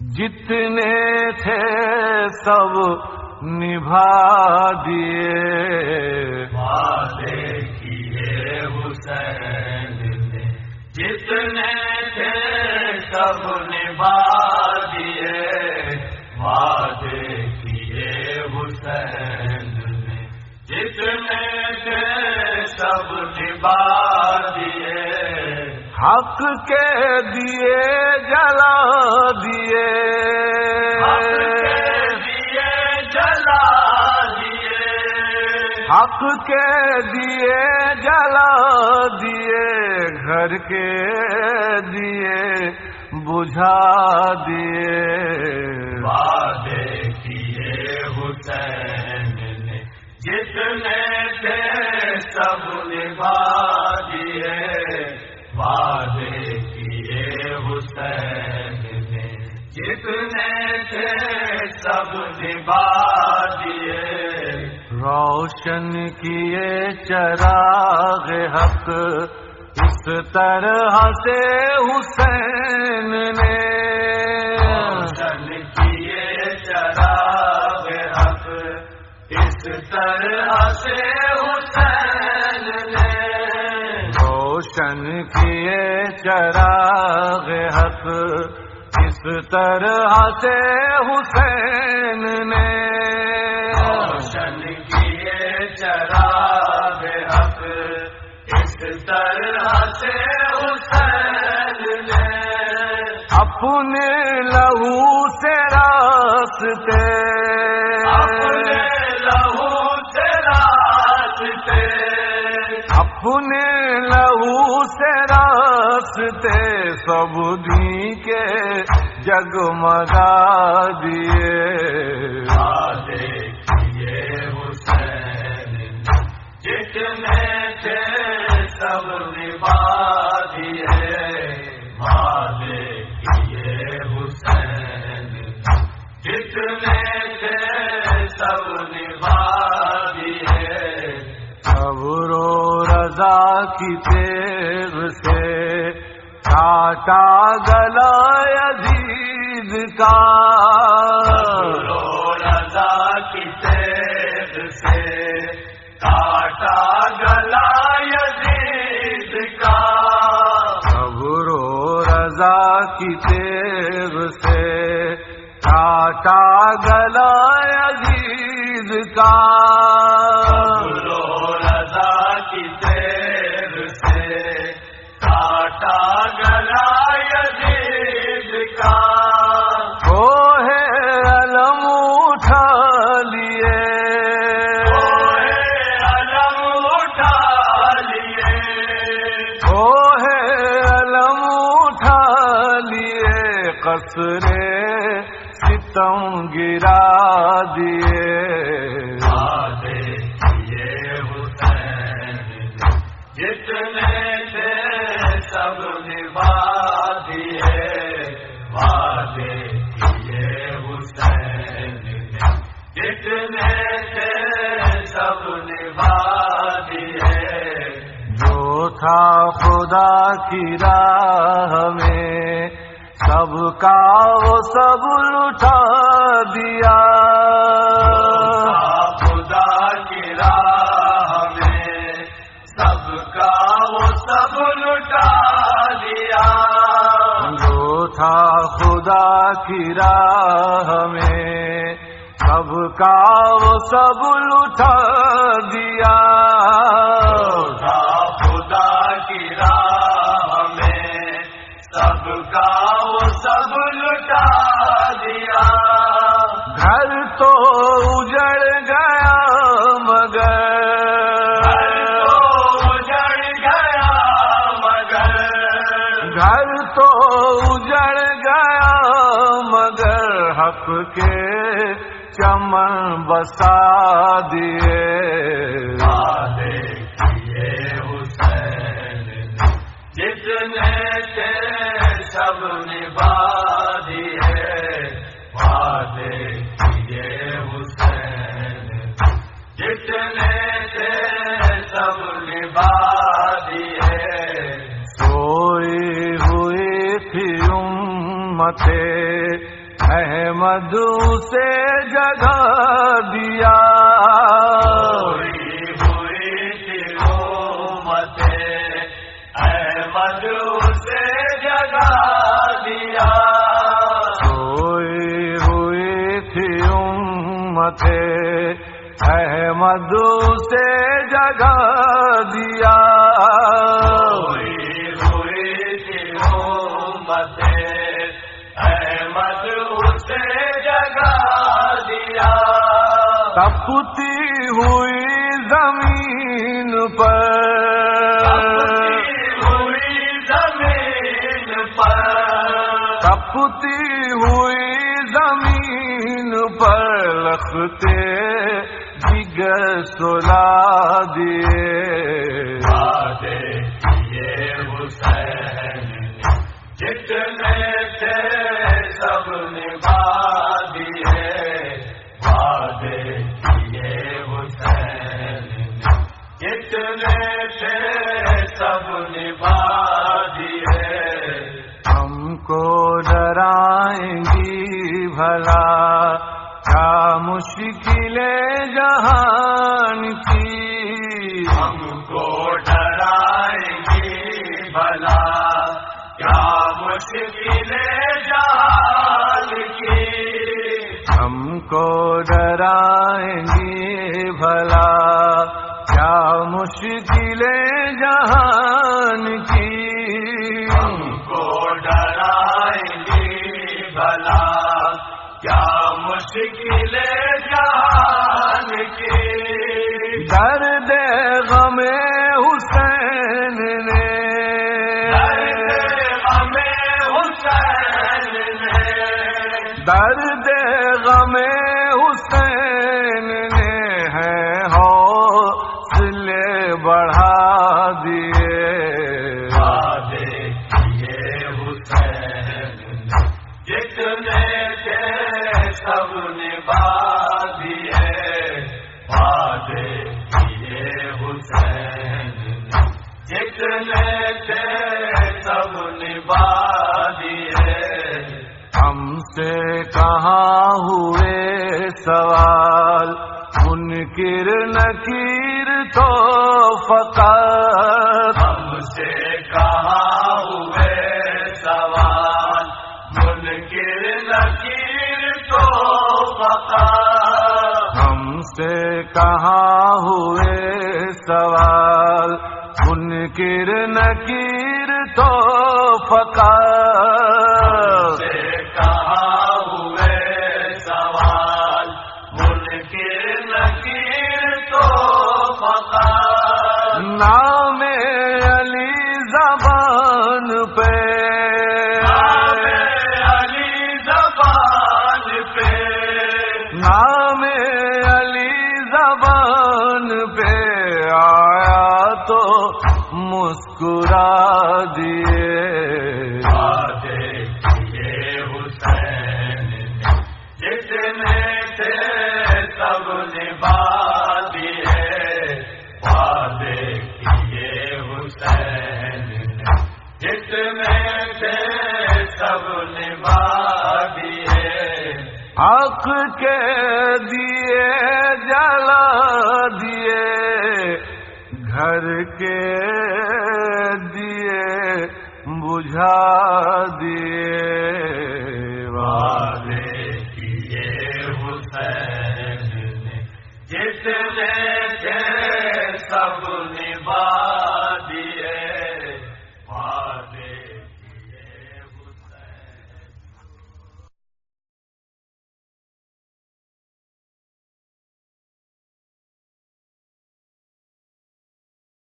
جتنے تھے سب نبھا دیے۔ وعدے کیے حسین نے۔ جتنے تھے سب نبھا حق کے دیے جلا دیے۔ جلا دیے۔ حق کے دیے جلا دیے۔ گھر کے دیے بجھا دیے۔ روشن کیے چراغ حق اس طرح سے حسین نے۔ روشن کیے چراغ حق اس طرح سے حسین نے۔ روشن کیے چراغ حق اس طرح سے حسین نے۔ اپنے لہو سے راستے۔ اپنے لہو سے راستے۔ اپنے لہو سے راستے سب دی کے جگمگا دیے۔ رو رضا کی تیز سے کاٹا گلا یزید کا۔ ابرو رضا کی سے کاٹا گلا عزیز کا۔ قصرے ستم گرا دیے۔ جتنے تھے سب نبھا دیے۔ وعدے کیے حسین نے۔ جتنے تھے سب نبھا دیے۔ جو تھا خدا کی راہ میں سب کا وہ سب لٹا دیا۔ خدا کی راہ میں سب کا وہ سب لٹا دیا۔ جو تھا خدا کی راہ میں سب کا وہ سب لٹا دیا۔ شرف کے چمن بسا دیے۔ جتنے تھے سب نبھا دیے۔ وعدے جتنے تھے سب نبھا دیے۔ سوئی ہوئی تھی امتیں۔ احمد سے جگہ دیا۔ ہوئی ہوئی تیرو متے احمد سے جگا دیا سوئی ہوئی تھی امت احمد سے جگہ دیا۔ تپتی ہوئی زمین پر۔ تپتی ہوئی زمین پر لختے جگر سلا دیے۔ جتنے تھے جتنے تھے سب نبھا دیے ہم کو ڈرائیں گی بھلا کیا مشکلیں جہان کی؟ ہم کو ڈرائیں گی بھلا کیا مشکل جہان کی؟ ہم کو ڈرائیں مشکل جہان کی درد غم حسین نے۔ حسین نے۔ درد غم حسین نے۔ تو فقط ہم سے کہاں ہوئے سوال منکر نکیر تو پتا ہم سے کہاں ہوئے سوال منکر نکیر تو فقط۔ دیے جلا دیے گھر کے دیے بجھا دیے والے کیے حسین جتنے